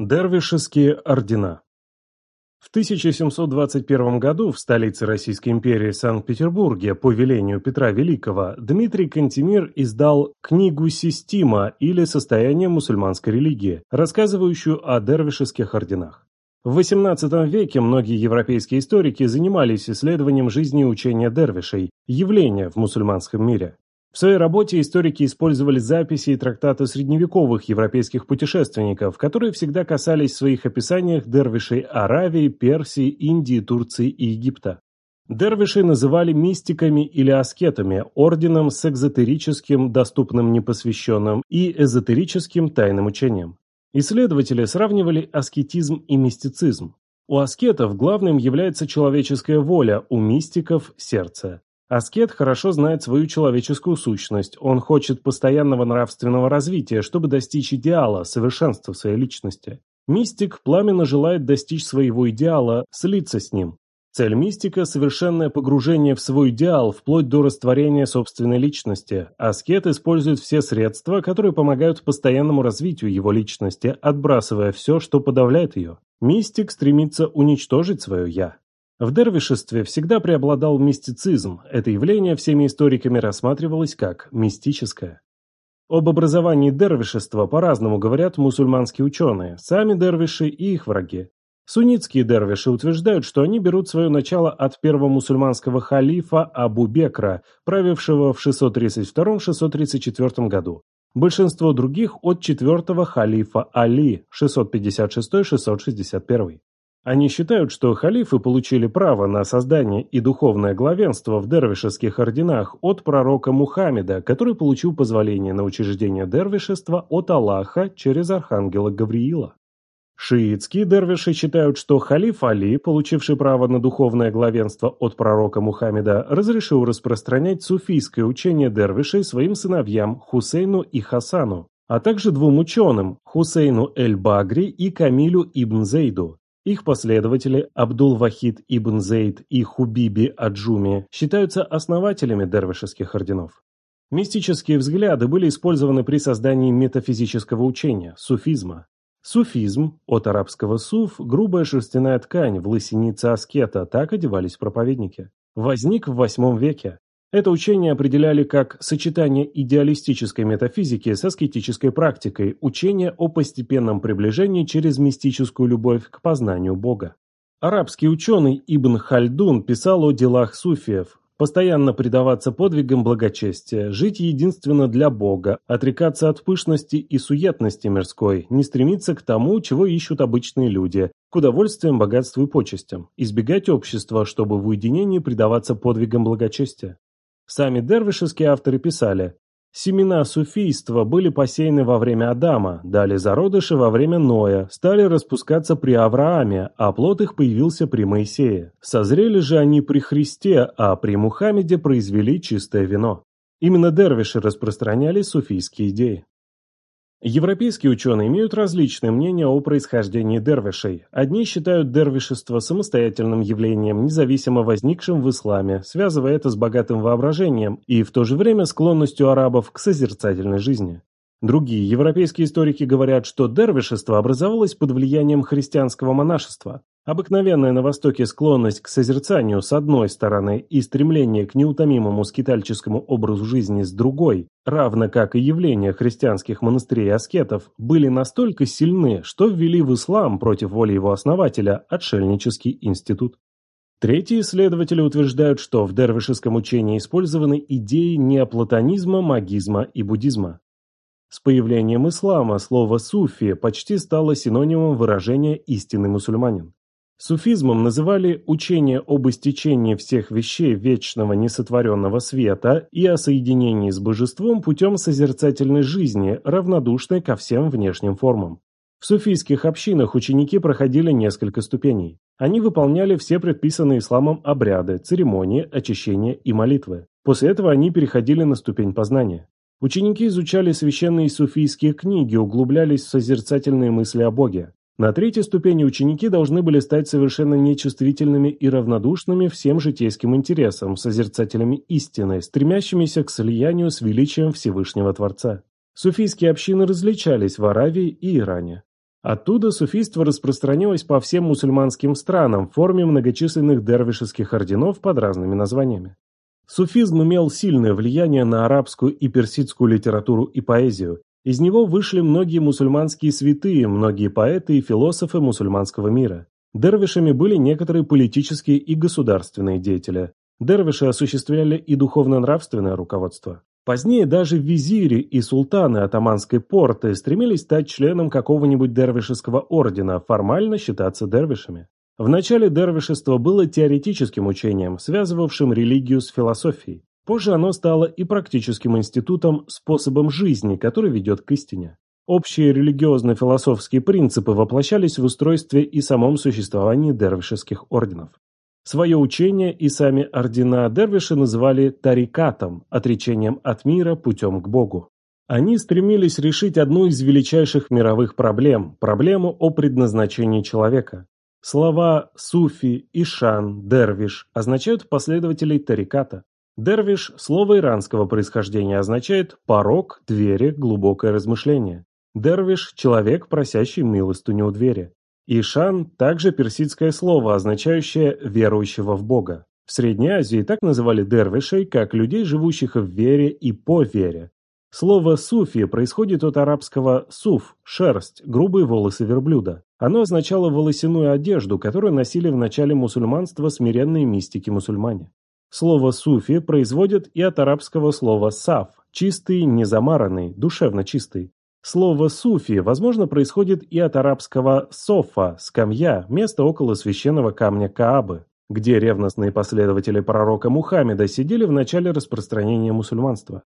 Дервишеские ордена В 1721 году в столице Российской империи Санкт-Петербурге по велению Петра Великого Дмитрий Кантемир издал «Книгу Систима» или «Состояние мусульманской религии», рассказывающую о дервишеских орденах. В XVIII веке многие европейские историки занимались исследованием жизни и учения дервишей, явления в мусульманском мире. В своей работе историки использовали записи и трактаты средневековых европейских путешественников, которые всегда касались в своих описаниях дервишей Аравии, Персии, Индии, Турции и Египта. Дервишей называли мистиками или аскетами, орденом с экзотерическим, доступным непосвященным, и эзотерическим тайным учением. Исследователи сравнивали аскетизм и мистицизм. У аскетов главным является человеческая воля, у мистиков – сердце. Аскет хорошо знает свою человеческую сущность, он хочет постоянного нравственного развития, чтобы достичь идеала, совершенства своей личности. Мистик пламенно желает достичь своего идеала, слиться с ним. Цель мистика – совершенное погружение в свой идеал, вплоть до растворения собственной личности. Аскет использует все средства, которые помогают постоянному развитию его личности, отбрасывая все, что подавляет ее. Мистик стремится уничтожить свое «я». В дервишестве всегда преобладал мистицизм, это явление всеми историками рассматривалось как мистическое. Об образовании дервишества по-разному говорят мусульманские ученые, сами дервиши и их враги. Суннитские дервиши утверждают, что они берут свое начало от первого мусульманского халифа Абу Бекра, правившего в 632-634 году. Большинство других от четвертого халифа Али 656-661. Они считают, что халифы получили право на создание и духовное главенство в дервишеских орденах от пророка Мухаммеда, который получил позволение на учреждение дервишества от Аллаха через архангела Гавриила. Шиитские дервиши считают, что халиф Али, получивший право на духовное главенство от пророка Мухаммеда, разрешил распространять суфийское учение дервишей своим сыновьям Хусейну и Хасану, а также двум ученым – Хусейну Эль-Багри и Камилю ибн Зейду. Их последователи Абдул-Вахид ибн Зейд и Хубиби Аджуми считаются основателями дервишеских орденов. Мистические взгляды были использованы при создании метафизического учения – суфизма. Суфизм, от арабского суф, грубая шерстяная ткань, в лысинице аскета, так одевались проповедники. Возник в восьмом веке. Это учение определяли как сочетание идеалистической метафизики с аскетической практикой, учение о постепенном приближении через мистическую любовь к познанию Бога. Арабский ученый Ибн Хальдун писал о делах суфиев, Постоянно предаваться подвигам благочестия, жить единственно для Бога, отрекаться от пышности и суетности мирской, не стремиться к тому, чего ищут обычные люди, к удовольствиям, богатству и почестям, избегать общества, чтобы в уединении предаваться подвигам благочестия. Сами дервишеские авторы писали Семена суфийства были посеяны во время Адама, дали зародыши во время Ноя, стали распускаться при Аврааме, а плод их появился при Моисее. Созрели же они при Христе, а при Мухаммеде произвели чистое вино. Именно дервиши распространяли суфийские идеи. Европейские ученые имеют различные мнения о происхождении дервишей. Одни считают дервишество самостоятельным явлением, независимо возникшим в исламе, связывая это с богатым воображением и в то же время склонностью арабов к созерцательной жизни. Другие европейские историки говорят, что дервишество образовалось под влиянием христианского монашества. Обыкновенная на Востоке склонность к созерцанию с одной стороны и стремление к неутомимому скитальческому образу жизни с другой, равно как и явления христианских монастырей и аскетов, были настолько сильны, что ввели в ислам против воли его основателя отшельнический институт. Третьи исследователи утверждают, что в дервишеском учении использованы идеи неоплатонизма, магизма и буддизма. С появлением ислама слово «суфи» почти стало синонимом выражения «истинный мусульманин». Суфизмом называли учение об истечении всех вещей вечного несотворенного света и о соединении с божеством путем созерцательной жизни, равнодушной ко всем внешним формам. В суфийских общинах ученики проходили несколько ступеней. Они выполняли все предписанные исламом обряды, церемонии, очищения и молитвы. После этого они переходили на ступень познания. Ученики изучали священные суфийские книги, углублялись в созерцательные мысли о Боге. На третьей ступени ученики должны были стать совершенно нечувствительными и равнодушными всем житейским интересам, созерцателями истины, стремящимися к слиянию с величием Всевышнего Творца. Суфийские общины различались в Аравии и Иране. Оттуда суфийство распространилось по всем мусульманским странам в форме многочисленных дервишеских орденов под разными названиями. Суфизм имел сильное влияние на арабскую и персидскую литературу и поэзию. Из него вышли многие мусульманские святые, многие поэты и философы мусульманского мира. Дервишами были некоторые политические и государственные деятели. Дервиши осуществляли и духовно-нравственное руководство. Позднее даже визири и султаны атаманской порты стремились стать членом какого-нибудь дервишеского ордена, формально считаться дервишами. Вначале дервишество было теоретическим учением, связывавшим религию с философией. Позже оно стало и практическим институтом, способом жизни, который ведет к истине. Общие религиозно-философские принципы воплощались в устройстве и самом существовании дервишеских орденов. Свое учение и сами ордена дервиши называли тарикатом, отречением от мира путем к Богу. Они стремились решить одну из величайших мировых проблем – проблему о предназначении человека. Слова «суфи», «ишан», «дервиш» означают последователей тариката. Дервиш – слово иранского происхождения, означает «порог», «двери», «глубокое размышление». Дервиш – человек, просящий милостыню у двери. Ишан – также персидское слово, означающее «верующего в Бога». В Средней Азии так называли дервишей, как людей, живущих в вере и по вере. Слово «суфи» происходит от арабского «суф» – шерсть, грубые волосы верблюда. Оно означало волосяную одежду, которую носили в начале мусульманства смиренные мистики-мусульмане. Слово «суфи» производят и от арабского слова «саф» – чистый, незамаранный, душевно чистый. Слово «суфи», возможно, происходит и от арабского «софа» – скамья, место около священного камня Каабы, где ревностные последователи пророка Мухаммеда сидели в начале распространения мусульманства.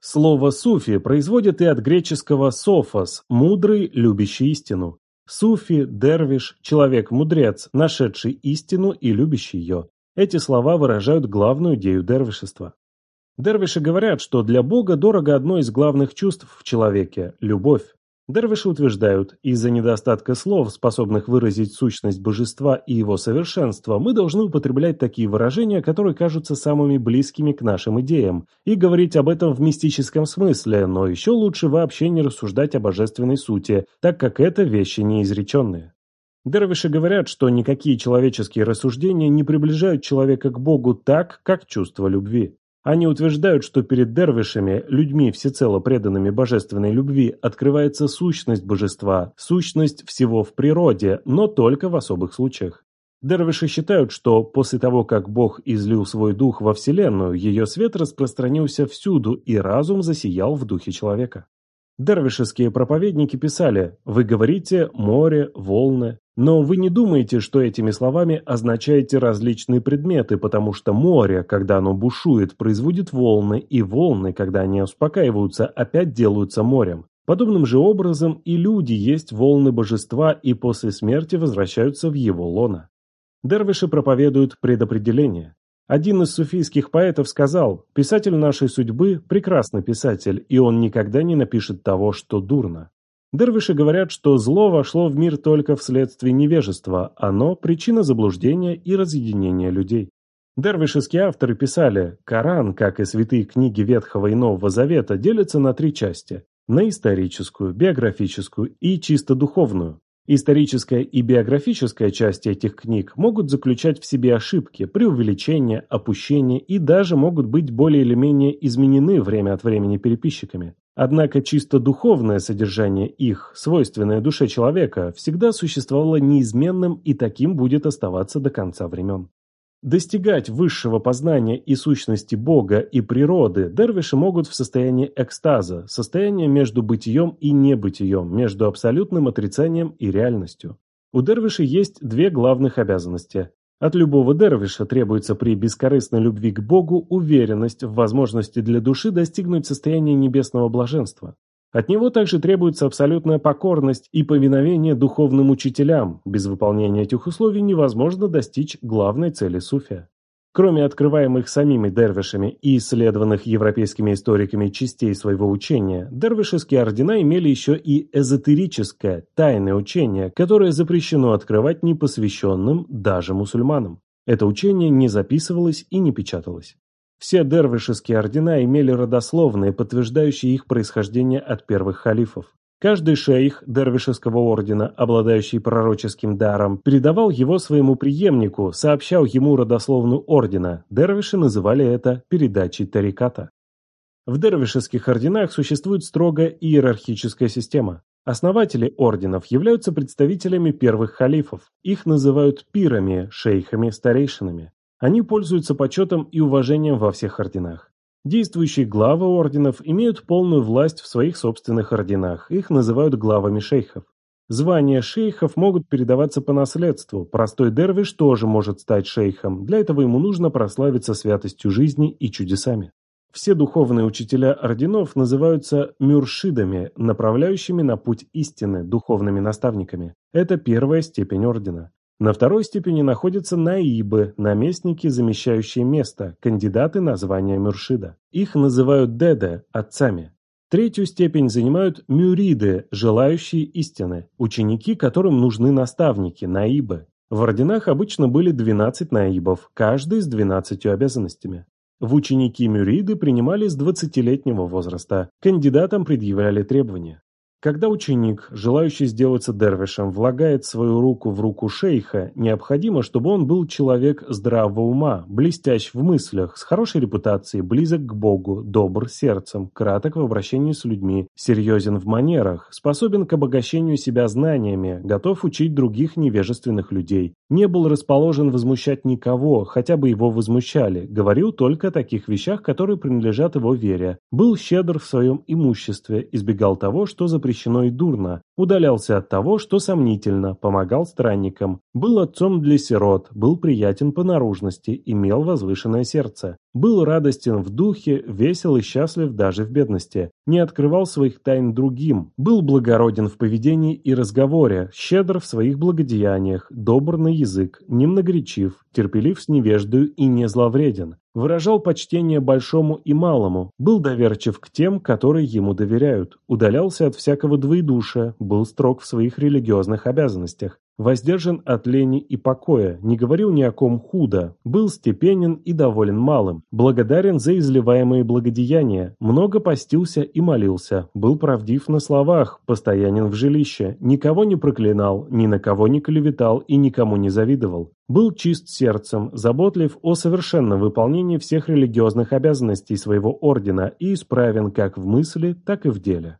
Слово «суфи» производит и от греческого «софос» – «мудрый, любящий истину». Суфи, дервиш, человек-мудрец, нашедший истину и любящий ее. Эти слова выражают главную идею дервишества. Дервиши говорят, что для Бога дорого одно из главных чувств в человеке – любовь. Дервиши утверждают, из-за недостатка слов, способных выразить сущность божества и его совершенство, мы должны употреблять такие выражения, которые кажутся самыми близкими к нашим идеям, и говорить об этом в мистическом смысле, но еще лучше вообще не рассуждать о божественной сути, так как это вещи неизреченные. Дервиши говорят, что никакие человеческие рассуждения не приближают человека к Богу так, как чувство любви. Они утверждают, что перед дервишами, людьми всецело преданными божественной любви, открывается сущность божества, сущность всего в природе, но только в особых случаях. Дервиши считают, что после того, как Бог излил свой дух во Вселенную, ее свет распространился всюду, и разум засиял в духе человека. Дервишеские проповедники писали «Вы говорите море, волны, но вы не думаете, что этими словами означаете различные предметы, потому что море, когда оно бушует, производит волны, и волны, когда они успокаиваются, опять делаются морем. Подобным же образом и люди есть волны божества и после смерти возвращаются в его лоно. Дервиши проповедуют предопределение. Один из суфийских поэтов сказал, «Писатель нашей судьбы – прекрасный писатель, и он никогда не напишет того, что дурно». Дервиши говорят, что зло вошло в мир только вследствие невежества, оно – причина заблуждения и разъединения людей. Дервишеские авторы писали, Коран, как и святые книги Ветхого и Нового Завета, делятся на три части – на историческую, биографическую и чисто духовную. Историческая и биографическая части этих книг могут заключать в себе ошибки, преувеличения, опущения и даже могут быть более или менее изменены время от времени переписчиками. Однако чисто духовное содержание их, свойственное душе человека, всегда существовало неизменным и таким будет оставаться до конца времен. Достигать высшего познания и сущности Бога и природы дервиши могут в состоянии экстаза, состояние между бытием и небытием, между абсолютным отрицанием и реальностью. У дервишей есть две главных обязанности от любого дервиша требуется при бескорыстной любви к Богу уверенность в возможности для души достигнуть состояния небесного блаженства. От него также требуется абсолютная покорность и повиновение духовным учителям. Без выполнения этих условий невозможно достичь главной цели суфия. Кроме открываемых самими дервишами и исследованных европейскими историками частей своего учения, дервишеские ордена имели еще и эзотерическое, тайное учение, которое запрещено открывать непосвященным даже мусульманам. Это учение не записывалось и не печаталось. Все дервишеские ордена имели родословные, подтверждающие их происхождение от первых халифов. Каждый шейх дервишеского ордена, обладающий пророческим даром, передавал его своему преемнику, сообщал ему родословную ордена. Дервиши называли это передачей тариката. В дервишеских орденах существует строго иерархическая система. Основатели орденов являются представителями первых халифов. Их называют пирами, шейхами, старейшинами. Они пользуются почетом и уважением во всех орденах. Действующие главы орденов имеют полную власть в своих собственных орденах, их называют главами шейхов. Звания шейхов могут передаваться по наследству, простой дервиш тоже может стать шейхом, для этого ему нужно прославиться святостью жизни и чудесами. Все духовные учителя орденов называются мюршидами, направляющими на путь истины, духовными наставниками. Это первая степень ордена. На второй степени находятся наибы, наместники, замещающие место, кандидаты на звание Мюршида. Их называют деде, отцами. Третью степень занимают мюриды, желающие истины, ученики, которым нужны наставники, наибы. В орденах обычно были 12 наибов, каждый с 12 обязанностями. В ученики мюриды принимали с 20-летнего возраста, кандидатам предъявляли требования. Когда ученик, желающий сделаться дервишем, влагает свою руку в руку шейха, необходимо, чтобы он был человек здравого ума, блестящ в мыслях, с хорошей репутацией, близок к Богу, добр сердцем, краток в обращении с людьми, серьезен в манерах, способен к обогащению себя знаниями, готов учить других невежественных людей, не был расположен возмущать никого, хотя бы его возмущали, говорил только о таких вещах, которые принадлежат его вере, был щедр в своем имуществе, избегал того, что запрещено запрещено и дурно, удалялся от того, что сомнительно, помогал странникам, был отцом для сирот, был приятен по наружности, имел возвышенное сердце, был радостен в духе, весел и счастлив даже в бедности, не открывал своих тайн другим, был благороден в поведении и разговоре, щедр в своих благодеяниях, добр на язык, немногоречив, терпелив с невеждою и не зловреден, выражал почтение большому и малому, был доверчив к тем, которые ему доверяют, удалялся от всякого двоедушия, был строг в своих религиозных обязанностях, воздержан от лени и покоя, не говорил ни о ком худо, был степенен и доволен малым, благодарен за изливаемые благодеяния, много постился и молился, был правдив на словах, постоянен в жилище, никого не проклинал, ни на кого не клеветал и никому не завидовал. Был чист сердцем, заботлив о совершенном выполнении всех религиозных обязанностей своего ордена и исправен как в мысли, так и в деле.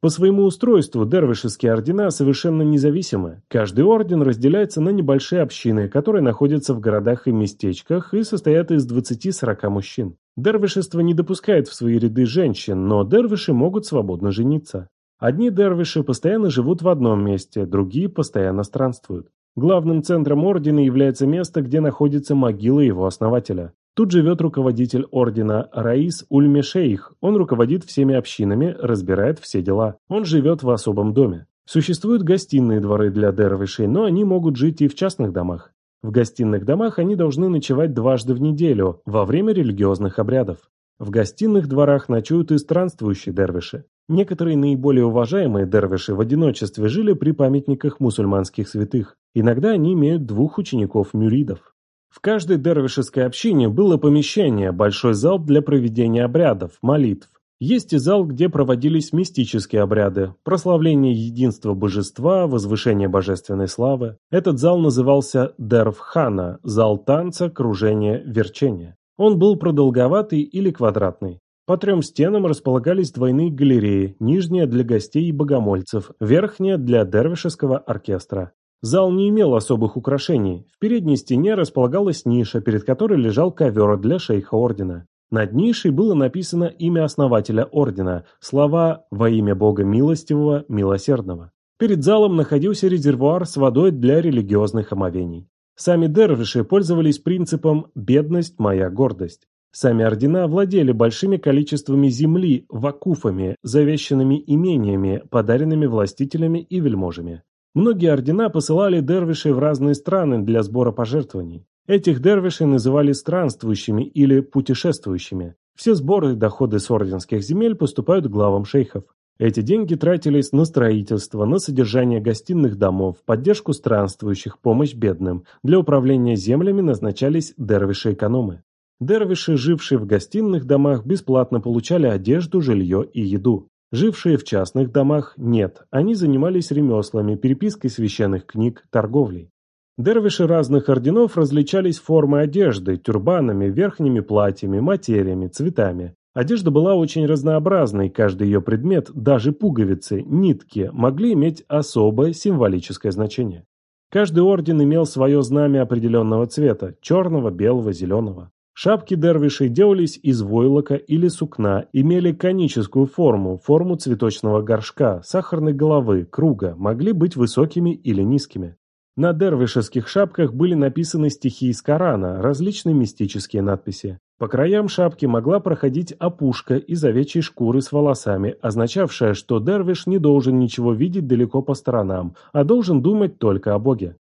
По своему устройству дервишеские ордена совершенно независимы. Каждый орден разделяется на небольшие общины, которые находятся в городах и местечках и состоят из 20-40 мужчин. Дервишество не допускает в свои ряды женщин, но дервиши могут свободно жениться. Одни дервиши постоянно живут в одном месте, другие постоянно странствуют. Главным центром ордена является место, где находится могила его основателя. Тут живет руководитель ордена Раис Ульмешейх. Он руководит всеми общинами, разбирает все дела. Он живет в особом доме. Существуют гостиные дворы для дервишей, но они могут жить и в частных домах. В гостиных домах они должны ночевать дважды в неделю, во время религиозных обрядов. В гостиных дворах ночуют и странствующие дервиши. Некоторые наиболее уважаемые дервиши в одиночестве жили при памятниках мусульманских святых. Иногда они имеют двух учеников-мюридов. В каждой дервишеской общине было помещение, большой зал для проведения обрядов, молитв. Есть и зал, где проводились мистические обряды, прославление единства божества, возвышение божественной славы. Этот зал назывался Дервхана, зал танца, кружения, верчения. Он был продолговатый или квадратный. По трем стенам располагались двойные галереи, нижняя для гостей и богомольцев, верхняя для дервишеского оркестра. Зал не имел особых украшений. В передней стене располагалась ниша, перед которой лежал ковер для шейха ордена. Над нишей было написано имя основателя ордена, слова «Во имя Бога милостивого, милосердного». Перед залом находился резервуар с водой для религиозных омовений. Сами дервиши пользовались принципом «бедность – моя гордость». Сами ордена владели большими количествами земли, вакуфами, завещанными имениями, подаренными властителями и вельможами. Многие ордена посылали дервишей в разные страны для сбора пожертвований. Этих дервишей называли странствующими или путешествующими. Все сборы и доходы с орденских земель поступают главам шейхов. Эти деньги тратились на строительство, на содержание гостиных домов, поддержку странствующих, помощь бедным. Для управления землями назначались дервиши-экономы. Дервиши, жившие в гостиных домах, бесплатно получали одежду, жилье и еду. Жившие в частных домах – нет, они занимались ремеслами, перепиской священных книг, торговлей. Дервиши разных орденов различались формой одежды, тюрбанами, верхними платьями, материями, цветами. Одежда была очень разнообразной, каждый ее предмет, даже пуговицы, нитки, могли иметь особое символическое значение. Каждый орден имел свое знамя определенного цвета – черного, белого, зеленого. Шапки дервишей делались из войлока или сукна, имели коническую форму, форму цветочного горшка, сахарной головы, круга, могли быть высокими или низкими. На дервишеских шапках были написаны стихи из Корана, различные мистические надписи. По краям шапки могла проходить опушка из овечьей шкуры с волосами, означавшая, что дервиш не должен ничего видеть далеко по сторонам, а должен думать только о Боге.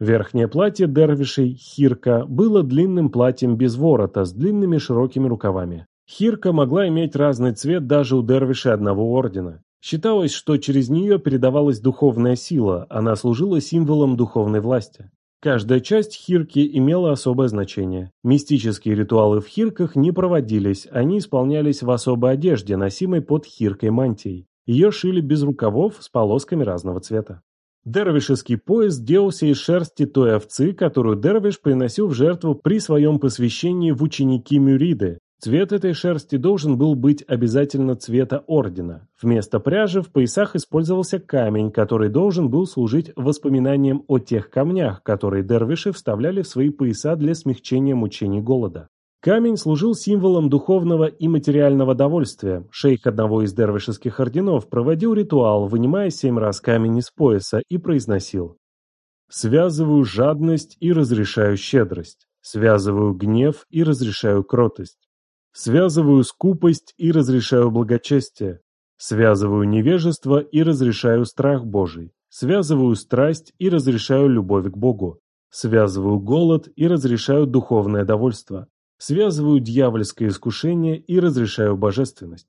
Верхнее платье дервишей, хирка, было длинным платьем без ворота, с длинными широкими рукавами. Хирка могла иметь разный цвет даже у дервишей одного ордена. Считалось, что через нее передавалась духовная сила, она служила символом духовной власти. Каждая часть хирки имела особое значение. Мистические ритуалы в хирках не проводились, они исполнялись в особой одежде, носимой под хиркой мантией. Ее шили без рукавов с полосками разного цвета. Дервишеский пояс делался из шерсти той овцы, которую Дервиш приносил в жертву при своем посвящении в ученики Мюриды, Цвет этой шерсти должен был быть обязательно цвета ордена. Вместо пряжи в поясах использовался камень, который должен был служить воспоминанием о тех камнях, которые дервиши вставляли в свои пояса для смягчения мучений голода. Камень служил символом духовного и материального довольствия. Шейх одного из дервишеских орденов проводил ритуал, вынимая семь раз камень из пояса и произносил «Связываю жадность и разрешаю щедрость, связываю гнев и разрешаю кротость, Связываю скупость и разрешаю благочестие. Связываю невежество и разрешаю страх Божий. Связываю страсть и разрешаю любовь к Богу. Связываю голод и разрешаю духовное довольство. Связываю дьявольское искушение и разрешаю божественность.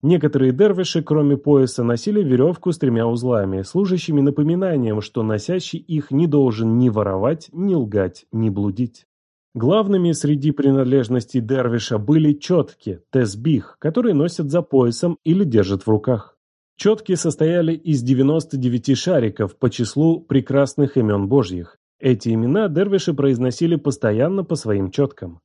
Некоторые дервиши, кроме пояса, носили веревку с тремя узлами, служащими напоминанием, что носящий их не должен ни воровать, ни лгать, ни блудить. Главными среди принадлежностей дервиша были четки, тесбих, которые носят за поясом или держат в руках. Четки состояли из 99 шариков по числу прекрасных имен божьих. Эти имена дервиши произносили постоянно по своим четкам.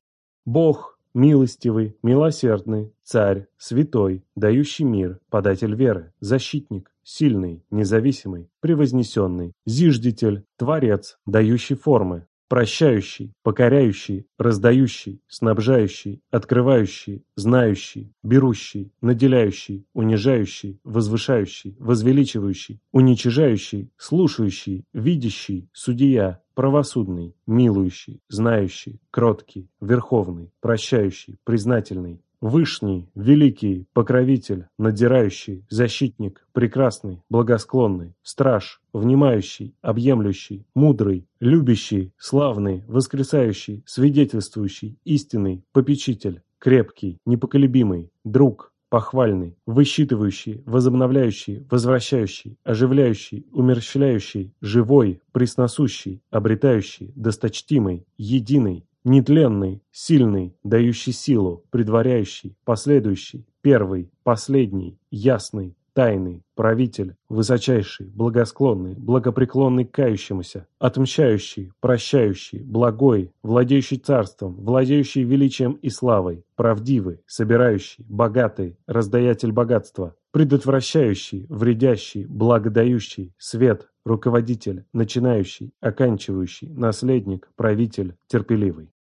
Бог, милостивый, милосердный, царь, святой, дающий мир, податель веры, защитник, сильный, независимый, превознесенный, зиждитель, творец, дающий формы, Прощающий, покоряющий, раздающий, снабжающий, открывающий, знающий, берущий, наделяющий, унижающий, возвышающий, возвеличивающий, уничижающий, слушающий, видящий, судья, правосудный, милующий, знающий, кроткий, верховный, прощающий, признательный, Вышний, великий, покровитель, надзирающий, защитник, прекрасный, благосклонный, страж, внимающий, объемлющий, мудрый, любящий, славный, воскресающий, свидетельствующий, истинный, попечитель, крепкий, непоколебимый, друг, похвальный, высчитывающий, возобновляющий, возвращающий, оживляющий, умерщвляющий, живой, пресносущий, обретающий, досточтимый, единый, Нетленный, сильный, дающий силу, предваряющий, последующий, первый, последний, ясный, тайный, правитель, высочайший, благосклонный, благопреклонный кающемуся, отмщающий, прощающий, благой, владеющий царством, владеющий величием и славой, правдивый, собирающий, богатый, раздаятель богатства, предотвращающий, вредящий, благодающий, свет, руководитель, начинающий, оканчивающий, наследник, правитель, терпеливый.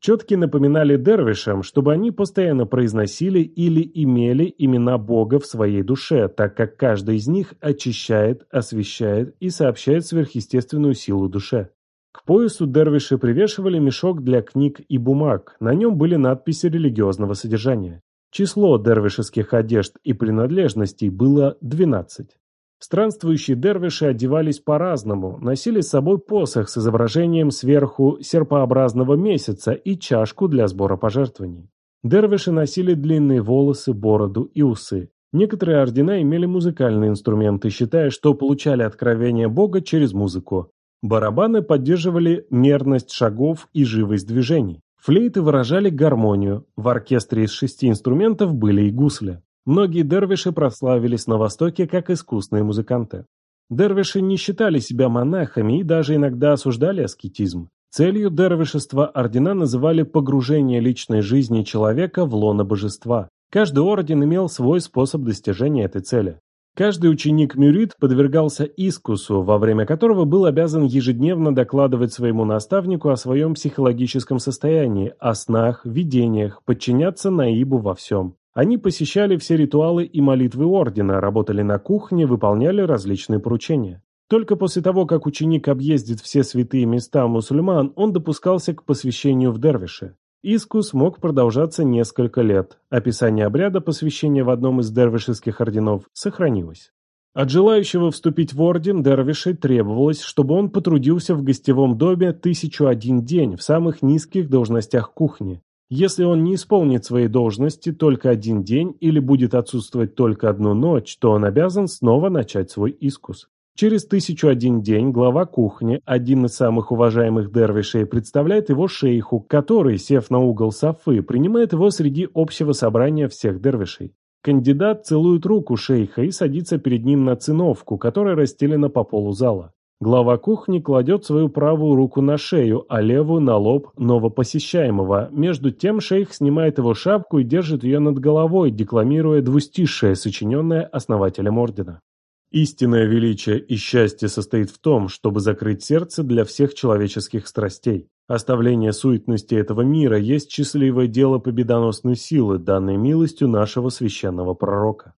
Четки напоминали дервишам, чтобы они постоянно произносили или имели имена Бога в своей душе, так как каждый из них очищает, освещает и сообщает сверхъестественную силу душе. К поясу дервиши привешивали мешок для книг и бумаг, на нем были надписи религиозного содержания. Число дервишеских одежд и принадлежностей было 12. Странствующие дервиши одевались по-разному, носили с собой посох с изображением сверху серпообразного месяца и чашку для сбора пожертвований. Дервиши носили длинные волосы, бороду и усы. Некоторые ордена имели музыкальные инструменты, считая, что получали откровение Бога через музыку. Барабаны поддерживали мерность шагов и живость движений. Флейты выражали гармонию, в оркестре из шести инструментов были и гусли. Многие дервиши прославились на Востоке как искусные музыканты. Дервиши не считали себя монахами и даже иногда осуждали аскетизм. Целью дервишества ордена называли погружение личной жизни человека в лоно божества. Каждый орден имел свой способ достижения этой цели. Каждый ученик Мюрит подвергался искусу, во время которого был обязан ежедневно докладывать своему наставнику о своем психологическом состоянии, о снах, видениях, подчиняться Наибу во всем. Они посещали все ритуалы и молитвы ордена, работали на кухне, выполняли различные поручения. Только после того, как ученик объездит все святые места мусульман, он допускался к посвящению в дервиши. Искус мог продолжаться несколько лет. Описание обряда посвящения в одном из дервишеских орденов сохранилось. От желающего вступить в орден дервишей требовалось, чтобы он потрудился в гостевом доме тысячу один день в самых низких должностях кухни. Если он не исполнит своей должности только один день или будет отсутствовать только одну ночь, то он обязан снова начать свой искус. Через тысячу один день глава кухни, один из самых уважаемых дервишей, представляет его шейху, который, сев на угол Сафы, принимает его среди общего собрания всех дервишей. Кандидат целует руку шейха и садится перед ним на циновку, которая расстелена по полу зала. Глава кухни кладет свою правую руку на шею, а левую на лоб новопосещаемого. Между тем шейх снимает его шапку и держит ее над головой, декламируя двустишее, сочиненное основателем ордена. Истинное величие и счастье состоит в том, чтобы закрыть сердце для всех человеческих страстей. Оставление суетности этого мира есть счастливое дело победоносной силы, данной милостью нашего священного пророка.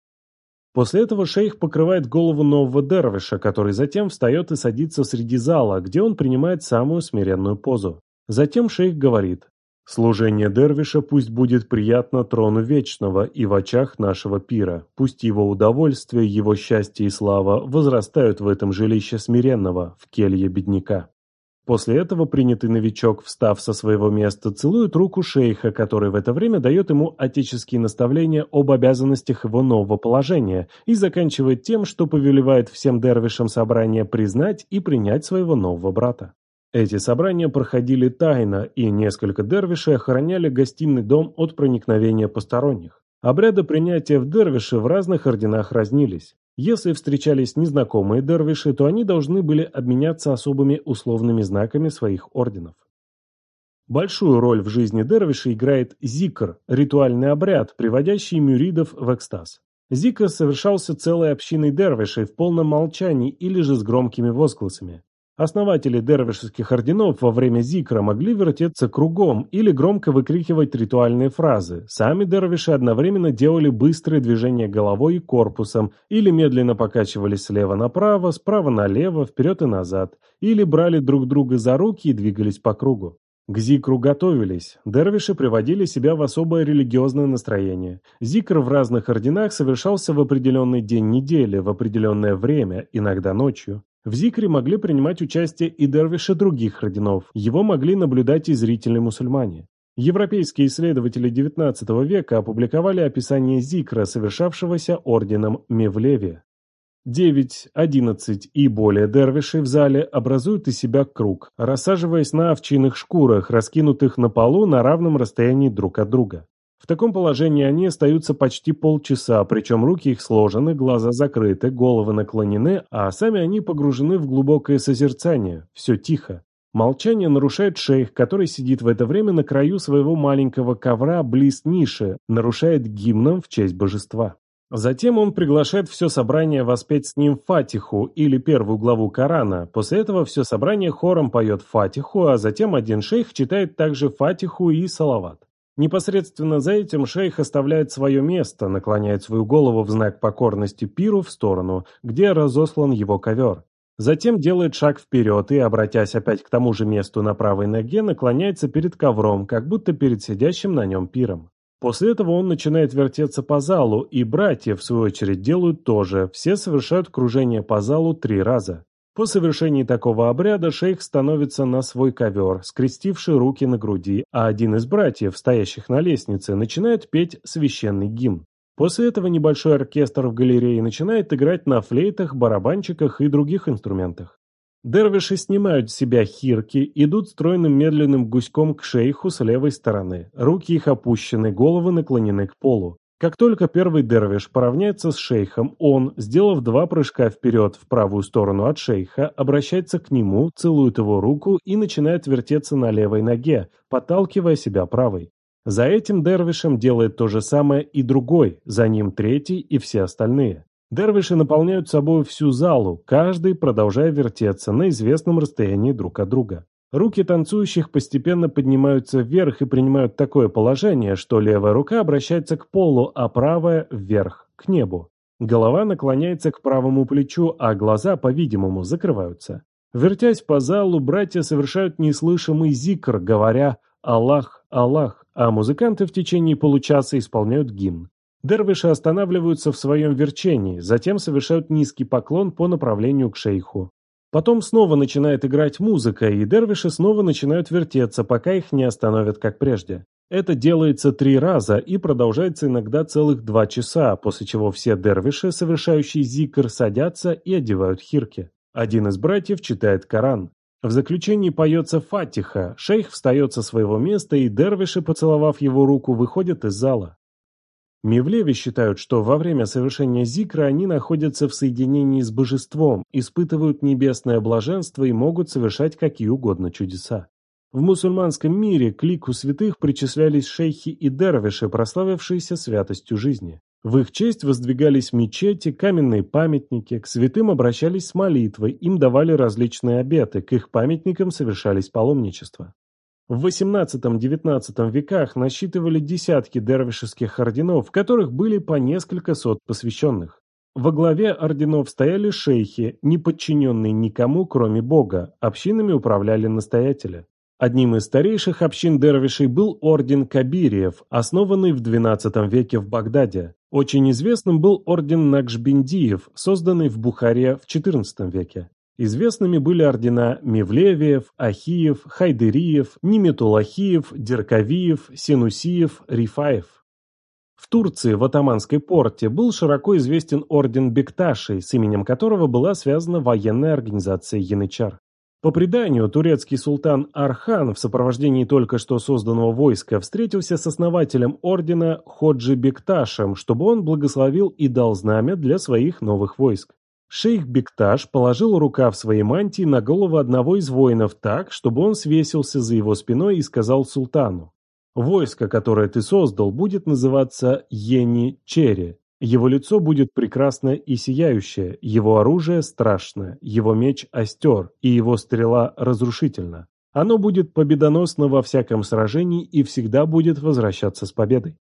После этого шейх покрывает голову нового дервиша, который затем встает и садится среди зала, где он принимает самую смиренную позу. Затем шейх говорит «Служение дервиша пусть будет приятно трону вечного и в очах нашего пира, пусть его удовольствие, его счастье и слава возрастают в этом жилище смиренного, в келье бедняка». После этого принятый новичок, встав со своего места, целует руку шейха, который в это время дает ему отеческие наставления об обязанностях его нового положения и заканчивает тем, что повелевает всем дервишам собрания признать и принять своего нового брата. Эти собрания проходили тайно, и несколько дервишей охраняли гостиный дом от проникновения посторонних. Обряды принятия в дервиши в разных орденах разнились. Если встречались незнакомые дервиши, то они должны были обменяться особыми условными знаками своих орденов. Большую роль в жизни дервиша играет зикр – ритуальный обряд, приводящий мюридов в экстаз. Зикр совершался целой общиной дервишей в полном молчании или же с громкими возгласами. Основатели дервишеских орденов во время зикра могли вертеться кругом или громко выкрикивать ритуальные фразы. Сами дервиши одновременно делали быстрые движения головой и корпусом, или медленно покачивались слева направо, справа налево, вперед и назад, или брали друг друга за руки и двигались по кругу. К зикру готовились. Дервиши приводили себя в особое религиозное настроение. Зикр в разных орденах совершался в определенный день недели, в определенное время, иногда ночью. В Зикре могли принимать участие и дервиши других орденов, его могли наблюдать и зрители мусульмане. Европейские исследователи XIX века опубликовали описание Зикра, совершавшегося орденом Мевлеви. 9, 11 и более дервишей в зале образуют из себя круг, рассаживаясь на овчинных шкурах, раскинутых на полу на равном расстоянии друг от друга. В таком положении они остаются почти полчаса, причем руки их сложены, глаза закрыты, головы наклонены, а сами они погружены в глубокое созерцание. Все тихо. Молчание нарушает шейх, который сидит в это время на краю своего маленького ковра близ ниши, нарушает гимном в честь божества. Затем он приглашает все собрание воспеть с ним Фатиху или первую главу Корана. После этого все собрание хором поет Фатиху, а затем один шейх читает также Фатиху и Салават. Непосредственно за этим шейх оставляет свое место, наклоняет свою голову в знак покорности пиру в сторону, где разослан его ковер. Затем делает шаг вперед и, обратясь опять к тому же месту на правой ноге, наклоняется перед ковром, как будто перед сидящим на нем пиром. После этого он начинает вертеться по залу, и братья, в свою очередь, делают то же. Все совершают кружение по залу три раза. По совершении такого обряда шейх становится на свой ковер, скрестивший руки на груди, а один из братьев, стоящих на лестнице, начинает петь священный гимн. После этого небольшой оркестр в галерее начинает играть на флейтах, барабанчиках и других инструментах. Дервиши снимают с себя хирки, идут стройным медленным гуськом к шейху с левой стороны. Руки их опущены, головы наклонены к полу. Как только первый дервиш поравняется с шейхом, он, сделав два прыжка вперед в правую сторону от шейха, обращается к нему, целует его руку и начинает вертеться на левой ноге, подталкивая себя правой. За этим дервишем делает то же самое и другой, за ним третий и все остальные. Дервиши наполняют собой всю залу, каждый продолжая вертеться на известном расстоянии друг от друга. Руки танцующих постепенно поднимаются вверх и принимают такое положение, что левая рука обращается к полу, а правая – вверх, к небу. Голова наклоняется к правому плечу, а глаза, по-видимому, закрываются. Вертясь по залу, братья совершают неслышимый зикр, говоря «Аллах, Аллах», а музыканты в течение получаса исполняют гимн. Дервиши останавливаются в своем верчении, затем совершают низкий поклон по направлению к шейху. Потом снова начинает играть музыка, и дервиши снова начинают вертеться, пока их не остановят, как прежде. Это делается три раза и продолжается иногда целых два часа, после чего все дервиши, совершающие зикр, садятся и одевают хирки. Один из братьев читает Коран. В заключении поется фатиха, шейх встает со своего места, и дервиши, поцеловав его руку, выходят из зала. Мивлеви считают, что во время совершения зикра они находятся в соединении с божеством, испытывают небесное блаженство и могут совершать какие угодно чудеса. В мусульманском мире к лику святых причислялись шейхи и дервиши, прославившиеся святостью жизни. В их честь воздвигались мечети, каменные памятники, к святым обращались с молитвой, им давали различные обеты, к их памятникам совершались паломничества. В XVIII-XIX веках насчитывали десятки дервишеских орденов, в которых были по несколько сот посвященных. Во главе орденов стояли шейхи, не подчиненные никому, кроме Бога, общинами управляли настоятели. Одним из старейших общин дервишей был орден Кабириев, основанный в XII веке в Багдаде. Очень известным был орден Накшбиндиев, созданный в Бухаре в XIV веке. Известными были ордена Мевлевиев, Ахиев, Хайдериев, Ниметулахиев, Дерковиев, Синусиев, Рифаев. В Турции, в Атаманской порте, был широко известен орден Бекташей, с именем которого была связана военная организация Янычар. По преданию, турецкий султан Архан в сопровождении только что созданного войска встретился с основателем ордена Ходжи Бекташем, чтобы он благословил и дал знамя для своих новых войск. Шейх Бекташ положил рукав своей мантии на голову одного из воинов так, чтобы он свесился за его спиной и сказал султану. «Войско, которое ты создал, будет называться Йени Черри. Его лицо будет прекрасное и сияющее, его оружие страшное, его меч остер, и его стрела разрушительна. Оно будет победоносно во всяком сражении и всегда будет возвращаться с победой.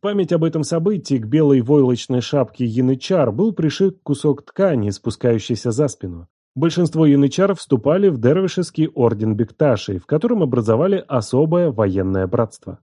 В память об этом событии к белой войлочной шапке янычар был пришит кусок ткани, спускающийся за спину. Большинство янычар вступали в дервишеский орден Бекташей, в котором образовали особое военное братство.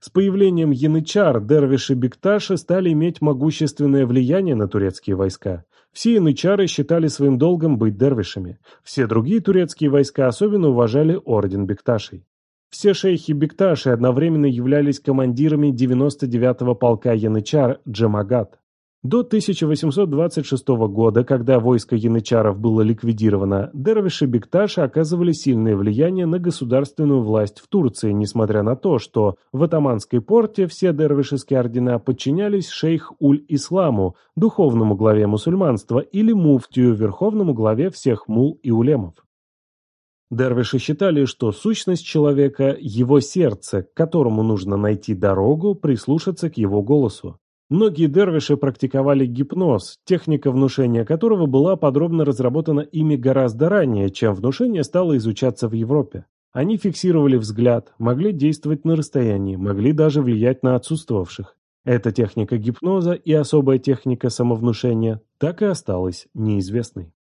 С появлением янычар дервиши Бекташи стали иметь могущественное влияние на турецкие войска. Все янычары считали своим долгом быть дервишами. Все другие турецкие войска особенно уважали орден Бекташей. Все шейхи Бекташи одновременно являлись командирами 99-го полка янычар Джамагат. До 1826 года, когда войско янычаров было ликвидировано, дервиши Бекташи оказывали сильное влияние на государственную власть в Турции, несмотря на то, что в Атаманской порте все дервишеские ордена подчинялись шейх Уль-Исламу, духовному главе мусульманства, или муфтию, верховному главе всех мул и улемов. Дервиши считали, что сущность человека – его сердце, к которому нужно найти дорогу, прислушаться к его голосу. Многие дервиши практиковали гипноз, техника внушения которого была подробно разработана ими гораздо ранее, чем внушение стало изучаться в Европе. Они фиксировали взгляд, могли действовать на расстоянии, могли даже влиять на отсутствовавших. Эта техника гипноза и особая техника самовнушения так и осталась неизвестной.